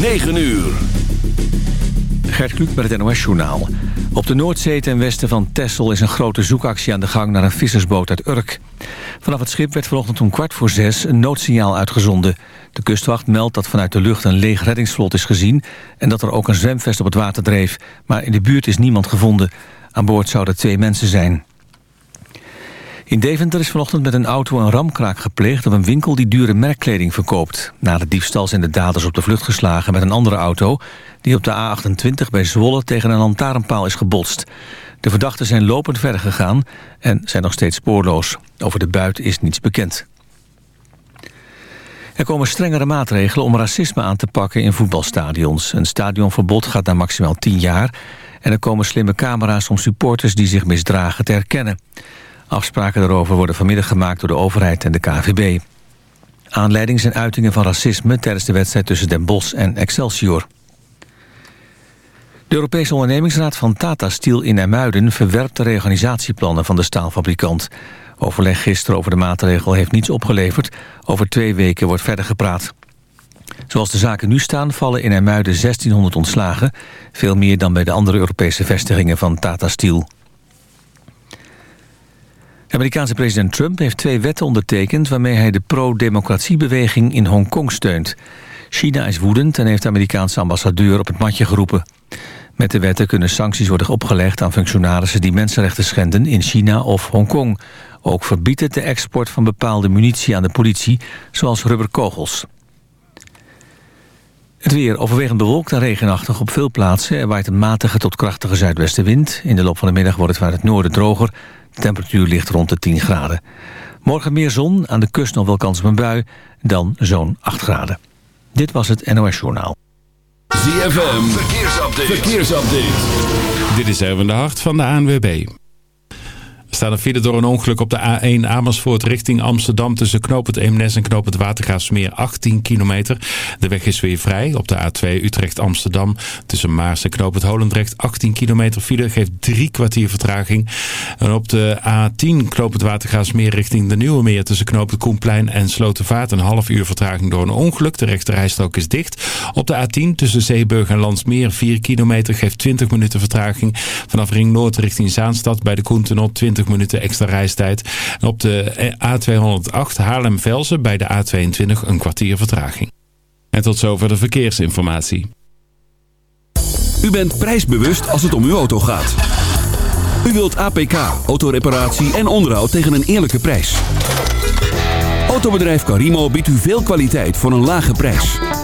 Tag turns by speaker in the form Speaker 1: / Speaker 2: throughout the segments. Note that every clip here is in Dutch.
Speaker 1: 9 uur.
Speaker 2: Gert Kluk met het NOS-journaal. Op de Noordzee ten westen van Texel is een grote zoekactie aan de gang naar een vissersboot uit Urk. Vanaf het schip werd vanochtend om kwart voor zes een noodsignaal uitgezonden. De kustwacht meldt dat vanuit de lucht een leeg reddingsvlot is gezien... en dat er ook een zwemvest op het water dreef. Maar in de buurt is niemand gevonden. Aan boord zouden twee mensen zijn. In Deventer is vanochtend met een auto een ramkraak gepleegd... op een winkel die dure merkkleding verkoopt. Na de diefstal zijn de daders op de vlucht geslagen met een andere auto... die op de A28 bij Zwolle tegen een lantaarnpaal is gebotst. De verdachten zijn lopend verder gegaan en zijn nog steeds spoorloos. Over de buit is niets bekend. Er komen strengere maatregelen om racisme aan te pakken in voetbalstadions. Een stadionverbod gaat naar maximaal 10 jaar... en er komen slimme camera's om supporters die zich misdragen te herkennen. Afspraken daarover worden vanmiddag gemaakt door de overheid en de KVB. Aanleiding zijn uitingen van racisme tijdens de wedstrijd tussen Den Bosch en Excelsior. De Europese ondernemingsraad van Tata Steel in Ermuiden verwerpt de reorganisatieplannen van de staalfabrikant. Overleg gisteren over de maatregel heeft niets opgeleverd. Over twee weken wordt verder gepraat. Zoals de zaken nu staan vallen in Ermuiden 1600 ontslagen. Veel meer dan bij de andere Europese vestigingen van Tata Steel. Amerikaanse president Trump heeft twee wetten ondertekend... waarmee hij de pro-democratiebeweging in Hongkong steunt. China is woedend en heeft de Amerikaanse ambassadeur op het matje geroepen. Met de wetten kunnen sancties worden opgelegd aan functionarissen... die mensenrechten schenden in China of Hongkong. Ook verbiedt het de export van bepaalde munitie aan de politie... zoals rubberkogels. Het weer overwegend bewolkt en regenachtig op veel plaatsen. Er waait een matige tot krachtige zuidwestenwind. In de loop van de middag wordt het vanuit het noorden droger. De temperatuur ligt rond de 10 graden. Morgen meer zon, aan de kust nog wel kans op een bui, dan zo'n 8 graden. Dit was het NOS Journaal.
Speaker 1: ZFM, verkeersupdate. verkeersupdate.
Speaker 3: Dit is even de hart van de ANWB. Staat een file door een ongeluk op de A1 Amersfoort richting Amsterdam... tussen Knoop het Eemnes en Knoop het Watergaasmeer 18 kilometer. De weg is weer vrij op de A2 Utrecht-Amsterdam. Tussen Maars en Knoop het Holendrecht 18 kilometer file... geeft drie kwartier vertraging. En op de A10 Knoop het Watergaasmeer richting de Nieuwe Meer... tussen Knoop het Koenplein en Slotenvaart... een half uur vertraging door een ongeluk. De rechterrijstrook is dicht. Op de A10 tussen Zeeburg en Landsmeer 4 kilometer... geeft 20 minuten vertraging. Vanaf Ring Noord richting Zaanstad bij de Koentunnel 20 minuten extra reistijd. En op de A208 Haarlem-Velsen bij de A22 een kwartier vertraging. En tot zover de verkeersinformatie.
Speaker 1: U bent prijsbewust als het om uw auto gaat. U wilt APK, autoreparatie en onderhoud tegen een eerlijke prijs. Autobedrijf Carimo biedt u veel kwaliteit voor een lage prijs.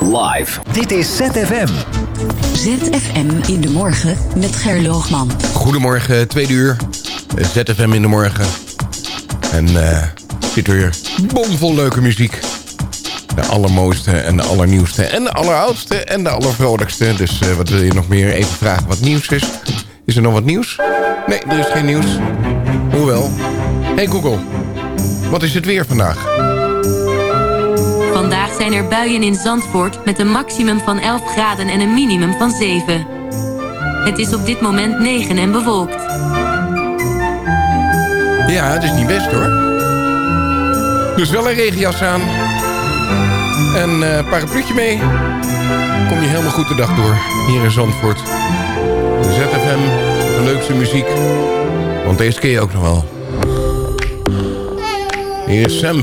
Speaker 1: Live. Dit is ZFM.
Speaker 4: ZFM in de morgen met Gerloogman.
Speaker 5: Goedemorgen, tweede uur. ZFM in de morgen. En eh zit weer bomvol leuke muziek. De allermooiste en de allernieuwste en de alleroudste en de allervrolijkste. Dus eh, wat wil je nog meer? Even vragen wat nieuws is. Is er nog wat nieuws? Nee, er is geen nieuws. Hoewel. Hey Google, wat is het weer vandaag?
Speaker 6: Zijn er buien in Zandvoort met een maximum van 11 graden en een minimum van 7. Het is op dit moment 9 en bewolkt.
Speaker 5: Ja, het is niet best hoor. Dus wel een regenjas aan. En een uh, parapluutje mee. Kom je helemaal goed de dag door. Hier in Zandvoort. ZFM, de leukste muziek. Want deze je ook nog wel. Hier is Sam.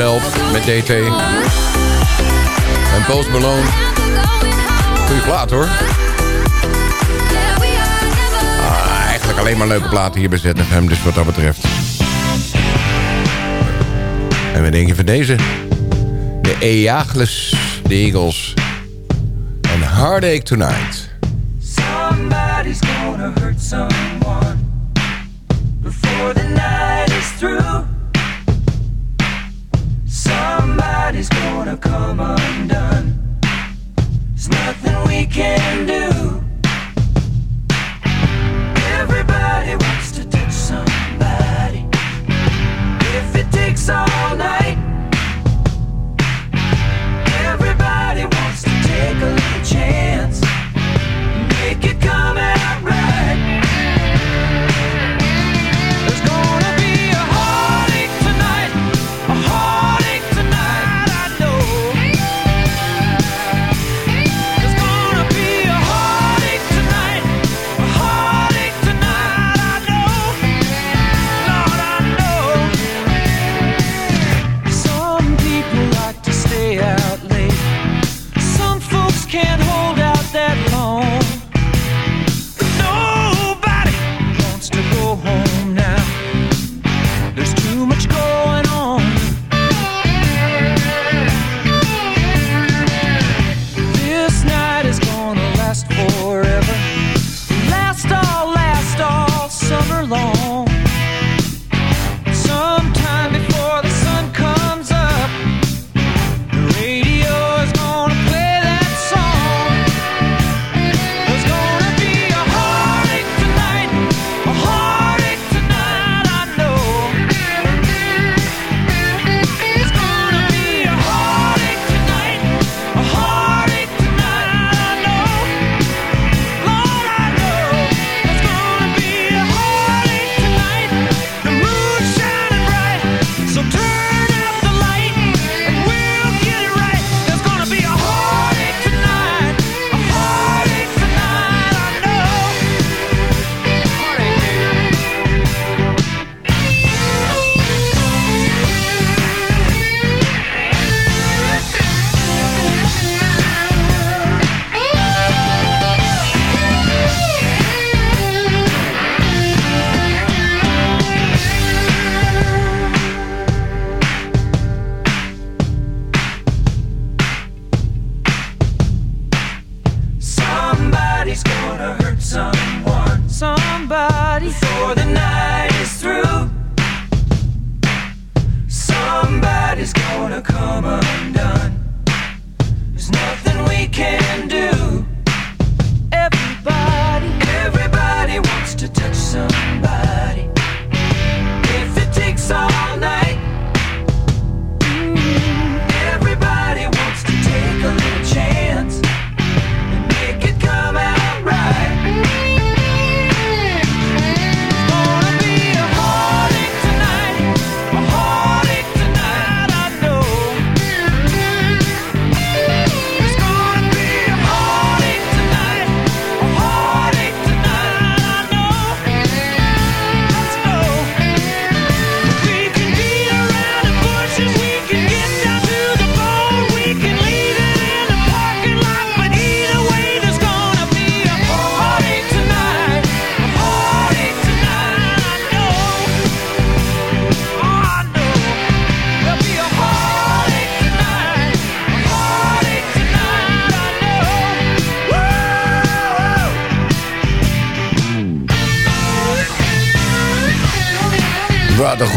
Speaker 5: Met DT. En Post Malone. Goeie plaat hoor. Ah, eigenlijk alleen maar leuke platen hier bij ZFM, dus wat dat betreft. En wat denk je van deze? De Eagles, de Eagles. En Heartache Tonight.
Speaker 7: Somebody's gonna hurt someone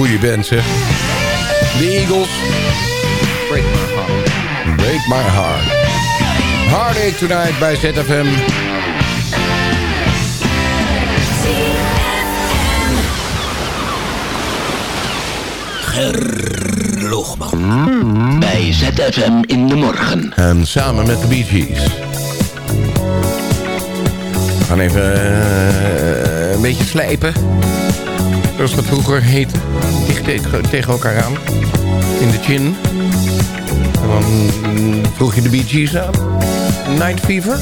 Speaker 8: goede band, zeg. De Eagles. Break my heart. Break my heart. Heartache Tonight bij ZFM.
Speaker 9: Gerloogman. Bij ZFM in de morgen.
Speaker 8: En samen met de Bee Gees. We gaan even eh, een beetje slijpen. Zoals dat vroeger heette. Tegen, tegen elkaar aan. In de chin. En dan mm, vroeg je de Bee Gees aan. Night Fever.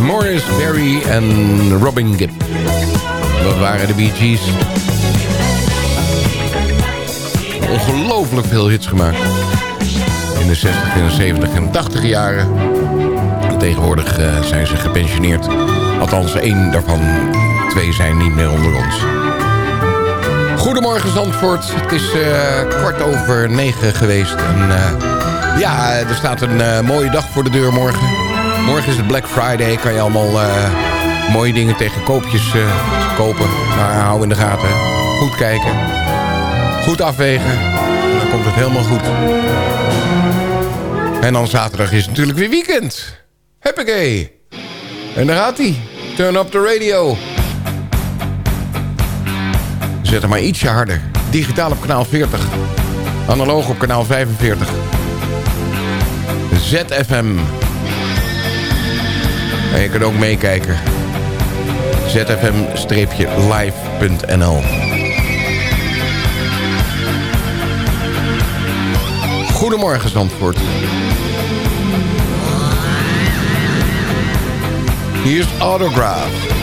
Speaker 8: Morris Berry en Robin Gibb. Dat waren de Bee Gees. Ongelooflijk veel hits gemaakt. In de 60 en de 70 en 80 jaren. En tegenwoordig eh, zijn ze gepensioneerd. Althans, één daarvan, twee zijn niet meer onder ons.
Speaker 5: Goedemorgen Zandvoort. Het is eh, kwart over negen geweest. En eh, ja, er staat een mooie dag voor de deur morgen. Morgen is het Black Friday. Kan je allemaal eh, mooie dingen tegen koopjes eh, kopen. Maar hou in de gaten. Goed kijken. Goed afwegen. Dan komt het helemaal goed. En dan zaterdag is natuurlijk weer weekend. Huppakee. En daar gaat hij. Turn up the radio. Zet hem maar ietsje harder. Digitaal op kanaal 40. Analoog op kanaal 45. ZFM. En je kunt ook meekijken. zfm-live.nl Goedemorgen Zandvoort. Hier is Autograph.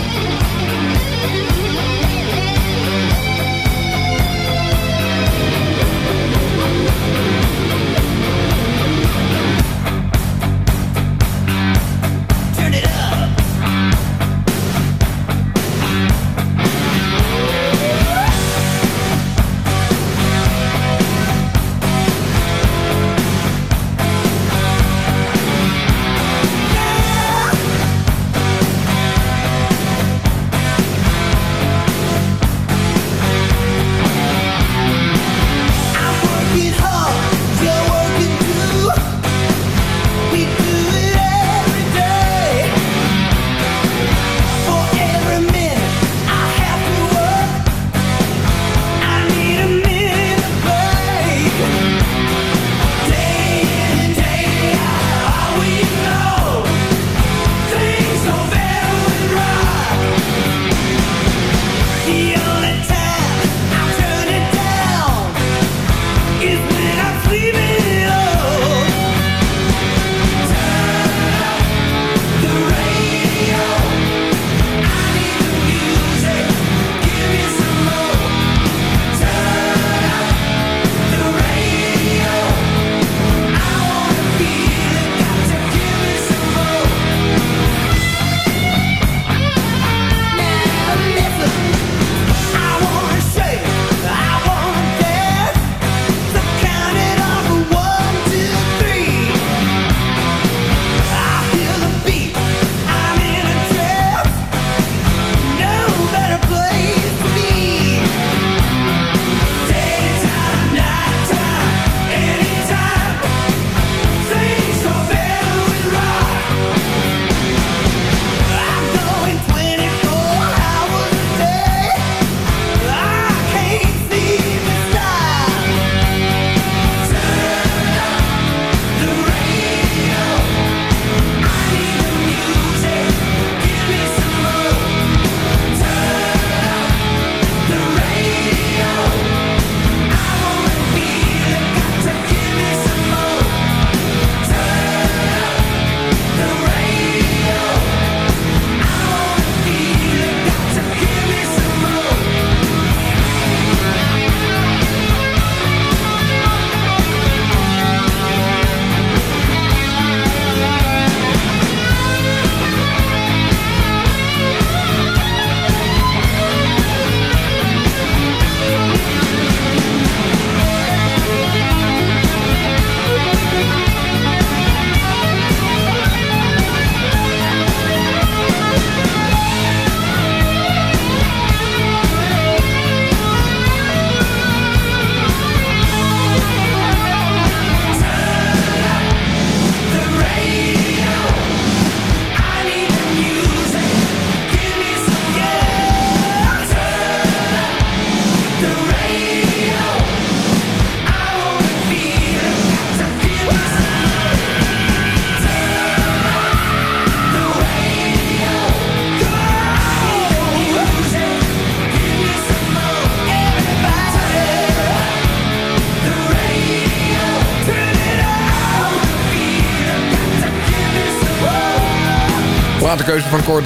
Speaker 5: Platenkeuze van Cor.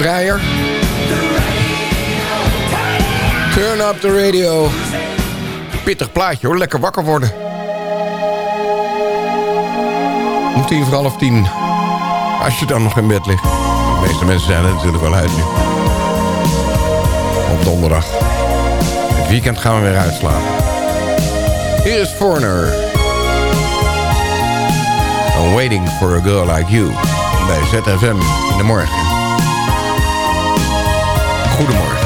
Speaker 5: Turn up the radio. Pittig plaatje hoor, lekker wakker worden. Om tien voor half tien. Als je dan nog in bed ligt. De meeste mensen zijn er natuurlijk wel uit nu. Op donderdag. Het
Speaker 10: weekend gaan we weer uitslapen. Hier is Foreigner. I'm waiting for a girl like you. Bij ZFM in de morgen. Goedemorgen.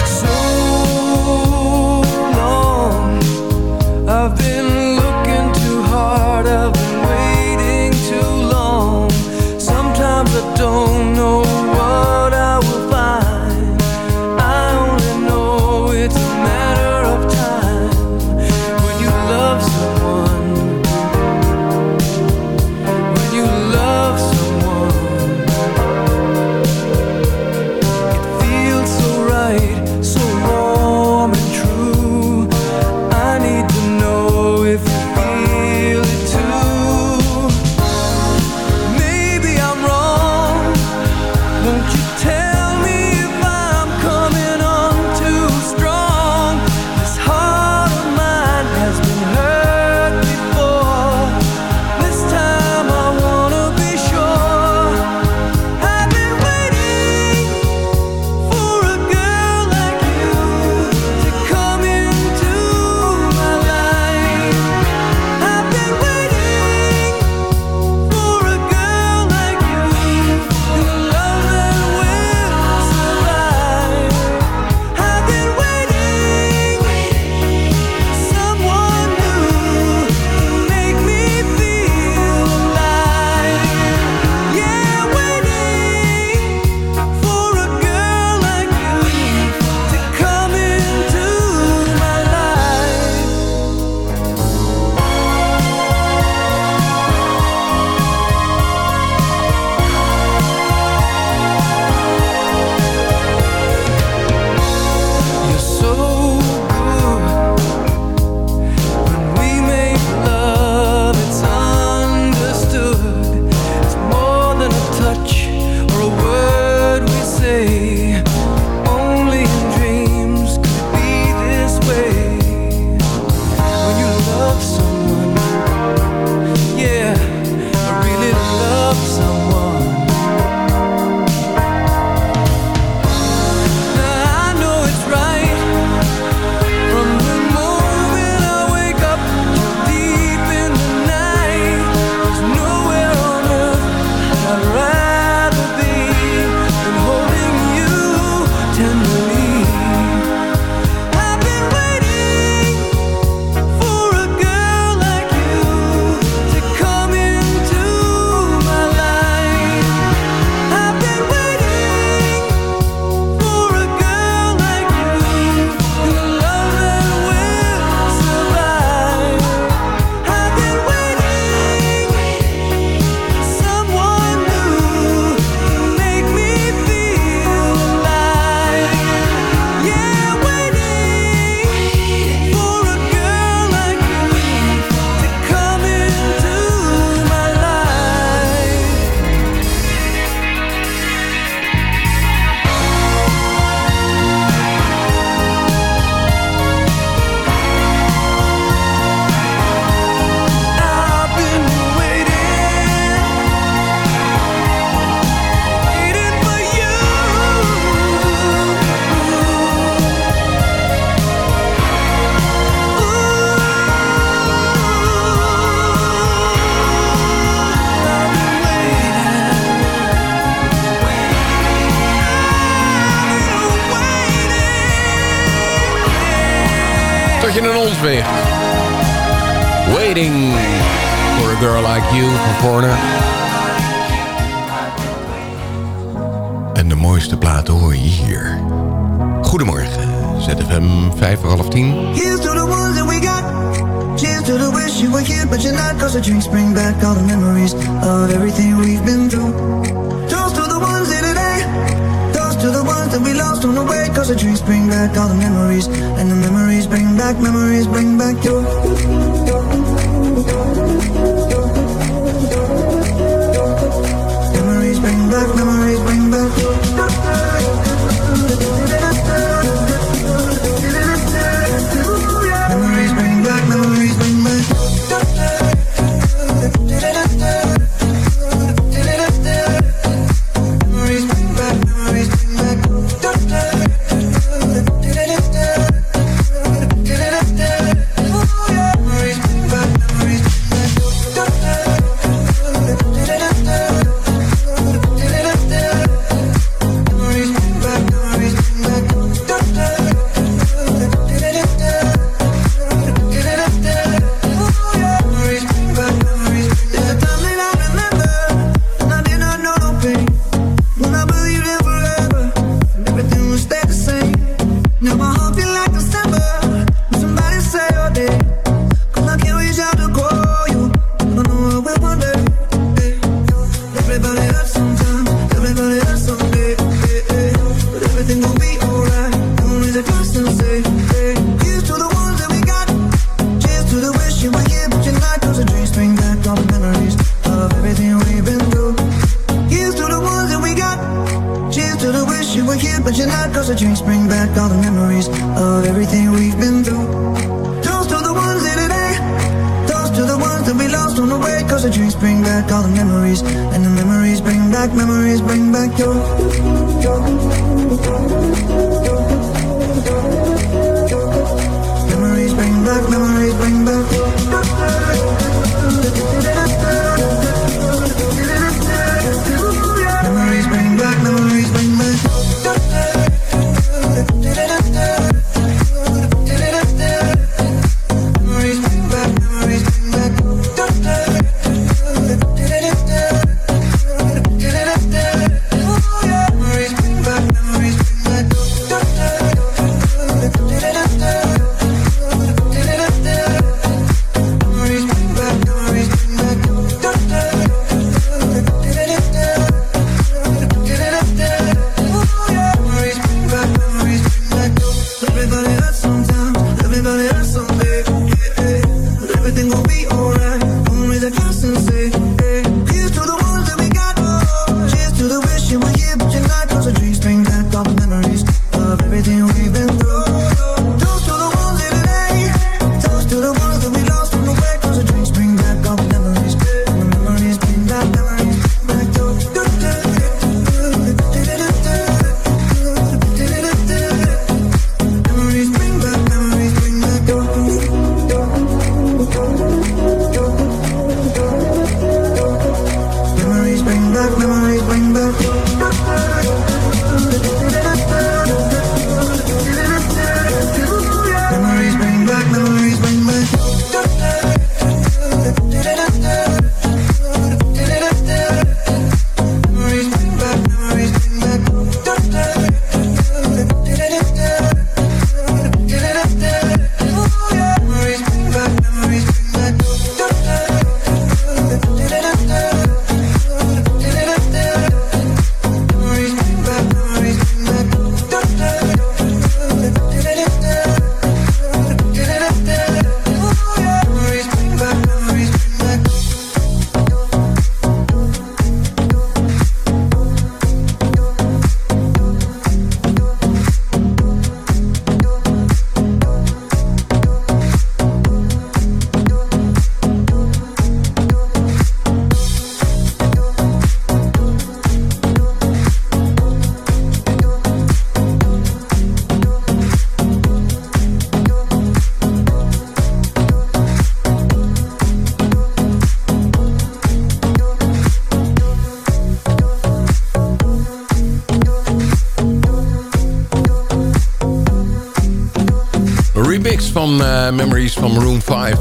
Speaker 5: Eh, memories van Room 5.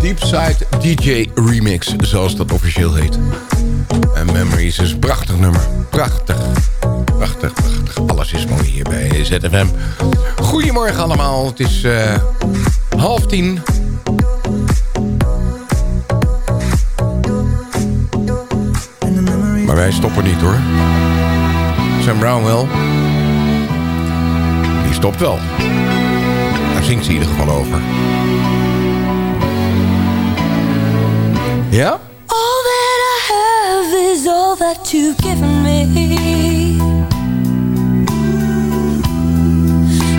Speaker 5: Deepside DJ Remix, zoals dat officieel heet. En Memories is een prachtig nummer. Prachtig. Prachtig, prachtig. Alles is mooi hier bij ZFM. Goedemorgen allemaal. Het is eh, half tien. Maar wij stoppen niet hoor. Sam Brown wel. Die stopt wel zingt ze in ieder geval over. Ja?
Speaker 11: All that I have is all that you've given me.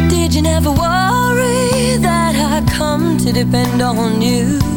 Speaker 11: Did you never worry that I come to depend on you?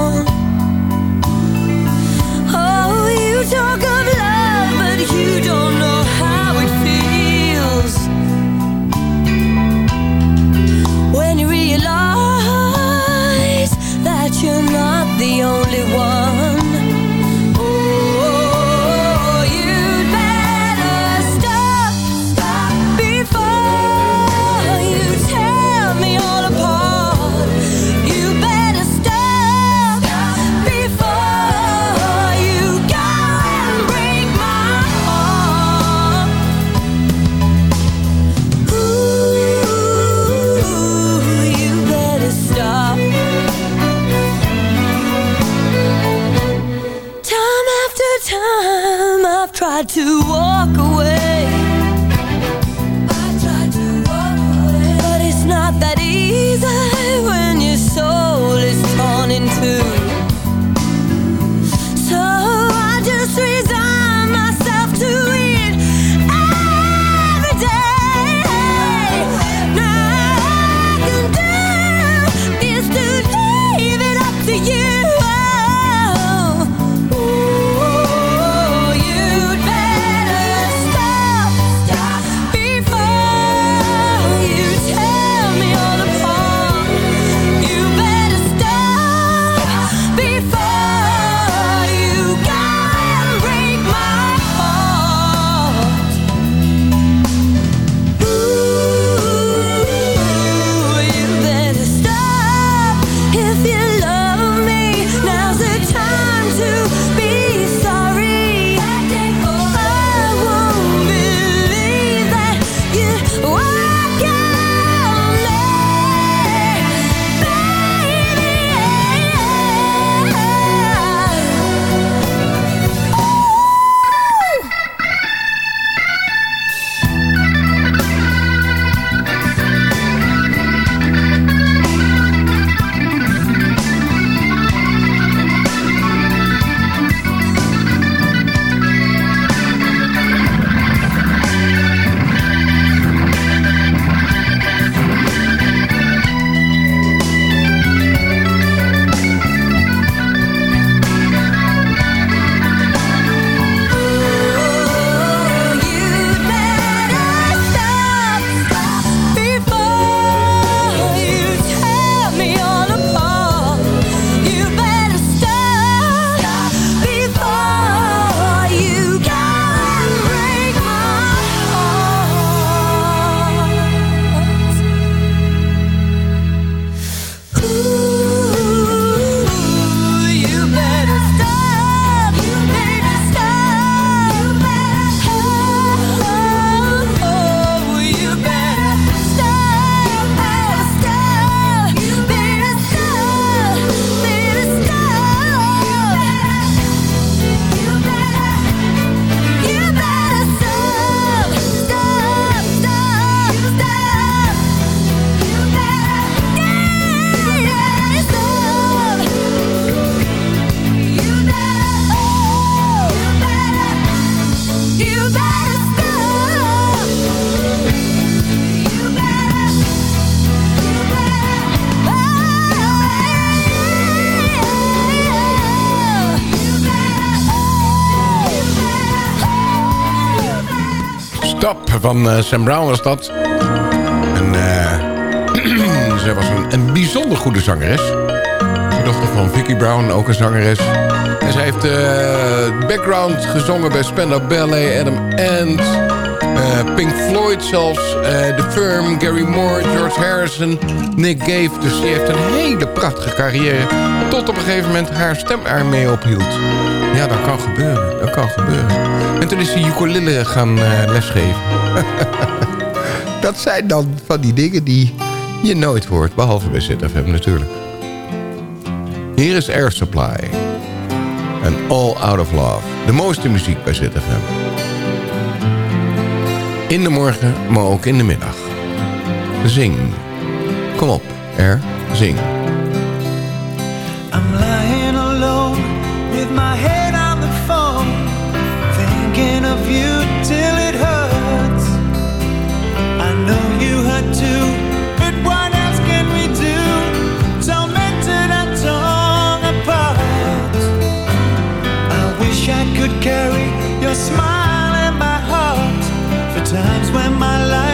Speaker 5: Van eh, Sam Brown was dat. En eh zij was een, een bijzonder goede zangeres. De dochter van Vicky Brown, ook een zangeres. En zij heeft eh background gezongen bij Spandau Ballet, Adam Ant... eh, Pink Floyd zelfs, eh, The Firm, Gary Moore, George Harrison, Nick Cave. Dus die heeft een hele prachtige carrière. Tot op een gegeven moment haar stem ermee ophield. Ja, dat kan gebeuren. Dat kan gebeuren. En toen is ze ukulele gaan eh, lesgeven. dat zijn dan van die dingen die je nooit hoort. Behalve bij ZFM natuurlijk. Hier is Air Supply. En All Out of Love. De mooiste muziek bij ZFM. In de morgen, maar ook in de middag. Zing. Kom op, Air. Zing.
Speaker 7: I'm lying alone with my head on the phone, thinking of you till it hurts. I know you hurt too, but what else can we do? I wish I could carry your smile times when my life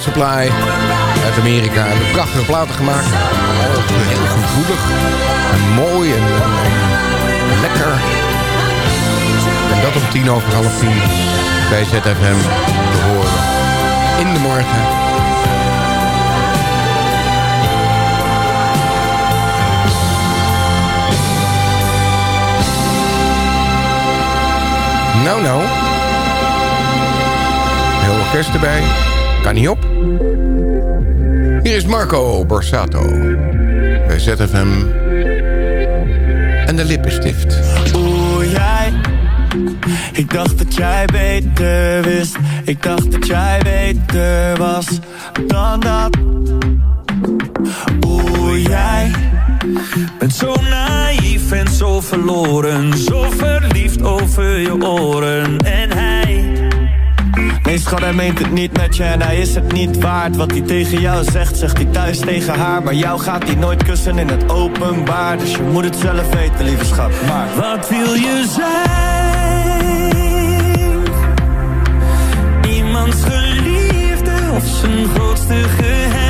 Speaker 5: Supply uit Amerika. En prachtige platen gemaakt. Heel, gevoelig. En mooi en lekker. En dat om tien over half tien bij ZFM te horen. In de morgen. Nou, nou. Heel orkest erbij. Kan niet op. Hier is Marco Borsato. Bij ZFM. En de lippenstift.
Speaker 7: Oeh, jij. Ik dacht dat jij beter wist. Ik dacht dat jij beter was dan dat. Oeh, jij. Bent zo naïef en zo verloren. Zo verliefd over je oren. En hij
Speaker 12: Nee schat, hij meent het niet met je en hij is het niet waard Wat hij tegen jou zegt, zegt hij thuis tegen haar Maar jou gaat hij nooit kussen in het openbaar Dus je moet het zelf weten, lieve schat Maar
Speaker 7: Wat wil je zijn? Iemands geliefde of zijn grootste geheim?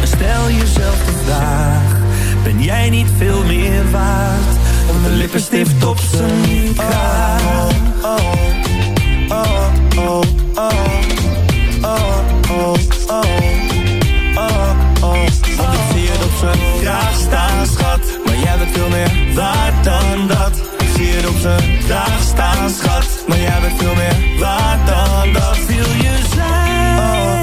Speaker 7: En stel jezelf de vraag, ben jij niet veel meer waard? Dan de lippenstift op zijn kraag.
Speaker 12: Oh, oh, oh, oh, oh, oh, oh, Want ik zie het op zijn vraag staan, schat. Maar jij bent veel meer waard dan dat zie het op zijn vraag staan, schat. Maar jij bent veel meer waard dan dat.
Speaker 7: Wil je zijn?
Speaker 12: Oh.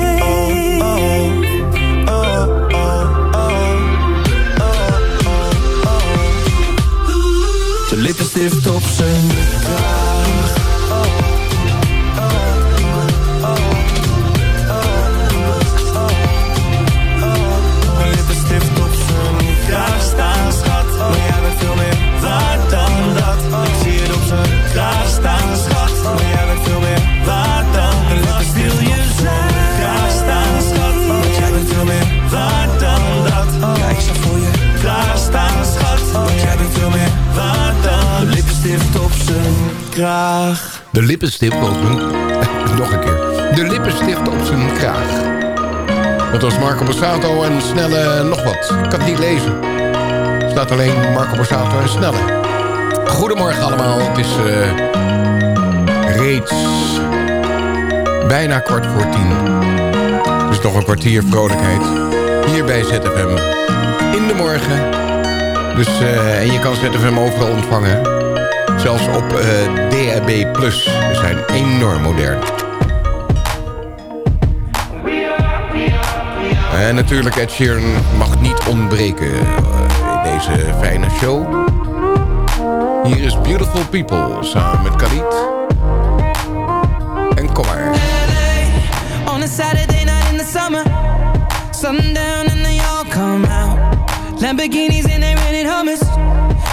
Speaker 7: Lippenstift op zijn kraag
Speaker 12: De lippenstift op zijn...
Speaker 5: Nog een keer. De lippenstift op zijn kraag. Dat was Marco Borsato en Snelle nog wat. Ik kan het niet lezen. Er staat alleen Marco Borsato en Snelle. Goedemorgen allemaal. Het is eh, reeds bijna kwart voor tien. Dus nog een kwartier vrolijkheid. Hier bij ZFM. In de morgen. Dus, eh, en je kan ZFM overal ontvangen. Zelfs op eh DAB+. We zijn enorm modern. En natuurlijk Ed Sheeran mag niet ontbreken eh, in deze fijne show. Hier is Beautiful People samen met Khalid. En kom maar.
Speaker 10: On a Saturday night in the summer Sundown and they all come out Lamborghinis and they rented hummus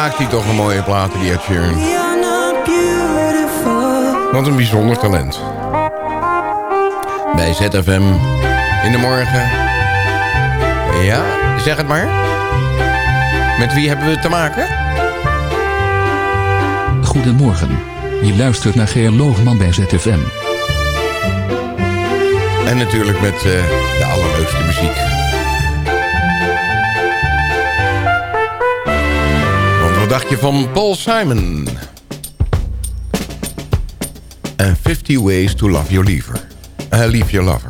Speaker 5: maakt hij toch een mooie plaat, die Ed Sheeran. Wat een bijzonder talent. Bij ZFM in de morgen. Ja, zeg het maar. Met wie hebben we te maken?
Speaker 13: Goedemorgen. Je luistert naar Geer Loogman bij ZFM.
Speaker 5: En natuurlijk met eh, de allerleukste muziek. Dacht je van Paul Simon? And 50 Ways to Love Your. Eh, leave Your Lover.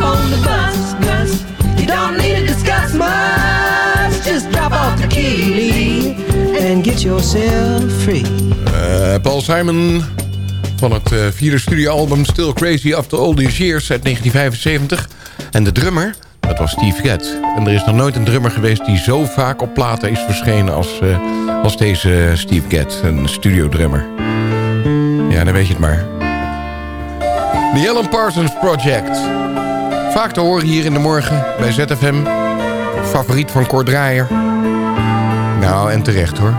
Speaker 14: On the bus. You don't need to discuss much.
Speaker 10: just drop off the key and get yourself free.
Speaker 5: Eh, Paul Simon van het eh, vierde studioalbum Still Crazy After All These Years uit 1975. En de drummer, dat was Steve Gadd. En er is nog nooit een drummer geweest die zo vaak op platen is verschenen als, eh, als deze Steve Gadd, een studiodrummer. Ja, dan weet je het maar. The Alan Parsons Project. Vaak te horen hier in de morgen bij ZFM. Favoriet van Cor Draaier. Nou, en terecht hoor.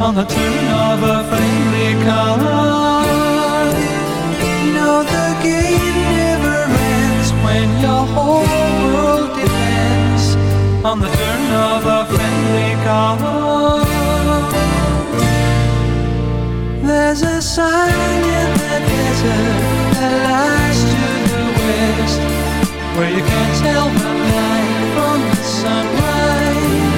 Speaker 10: On the turn of a friendly card. No, the game never ends when your whole world depends on the turn of a friendly card. There's a sign in the desert that lies to the west, where you can't tell the night from the sunrise.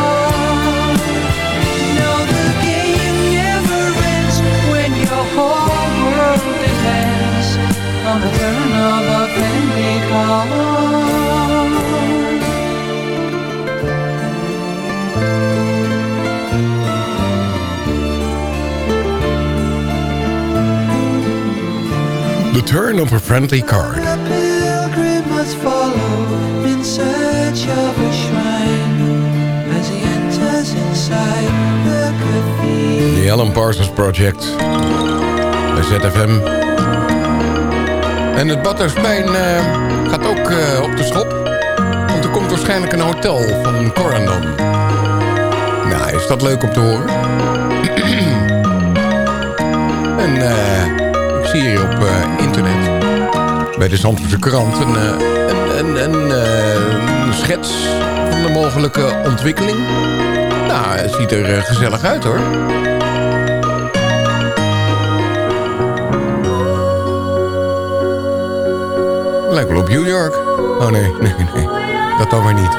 Speaker 10: On the turn of a friendly card.
Speaker 5: The Turn of a Friendly Card.
Speaker 10: A pilgrim must follow in search of a shrine as he enters inside the cathedral.
Speaker 5: The Alan Parsons Project. Bij ZFM. En het Batterspijn eh, gaat ook eh, op de schop. Want er komt waarschijnlijk een hotel van Corendon. Nou, is dat leuk om te horen? en eh, ik zie hier op internet... bij de Zandvoortse krant... een, een, een, een, schets van de mogelijke ontwikkeling. Nou, het ziet er gezellig uit, hoor. Lijkt wel op New York. Oh nee, nee, nee. Dat dan weer niet.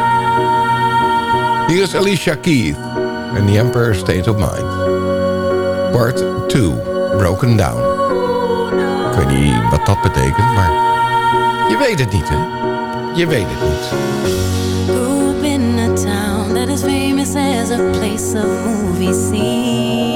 Speaker 5: Hier is Alicia Keith. En The Empire State of Mind. Part 2. Broken Down. Ik weet niet wat dat betekent, maar... Je weet het niet, hè? Je weet het niet.
Speaker 15: Grew in a town that is famous as a place of movie scenes.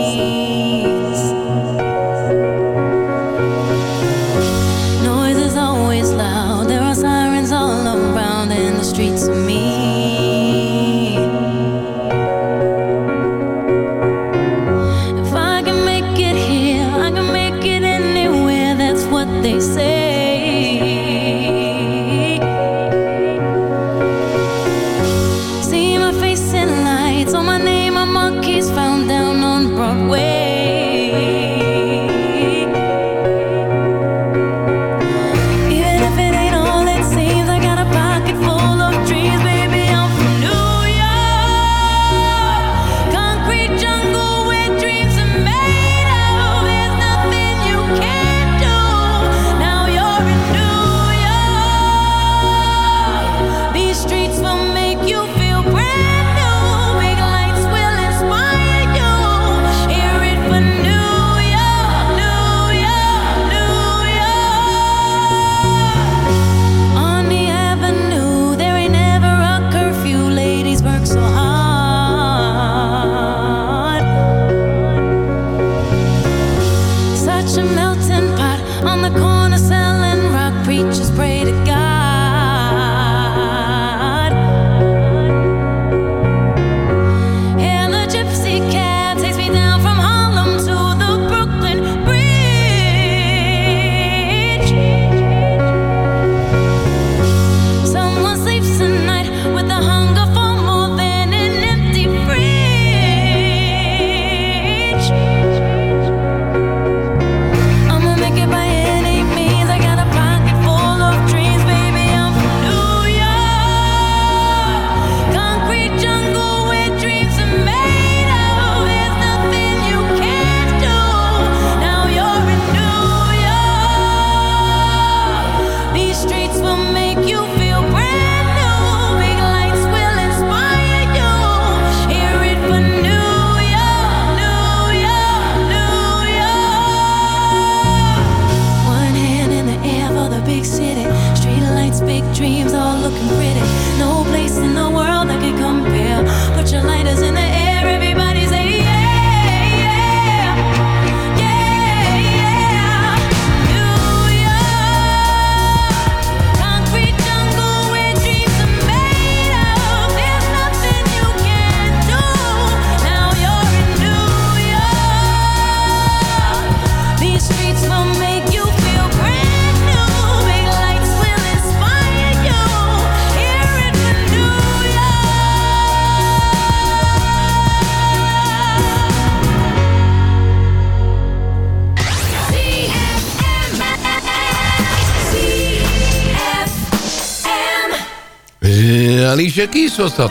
Speaker 16: Jackies was dat,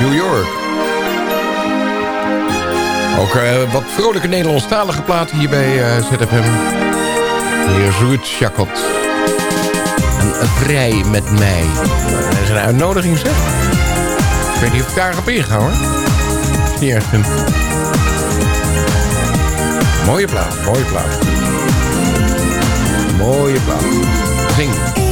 Speaker 16: New York. Ook eh, wat vrolijke Nederlandstalige platen hier bij eh, uh, ZFM. Hier Ruud Jacot. Een vrij met mij. Eh, dat is een uitnodiging, zeg. Ik weet niet of ik daar op inga, hoor. Is. Mooie plaat, mooie plaat. Mooie plaat. Zing.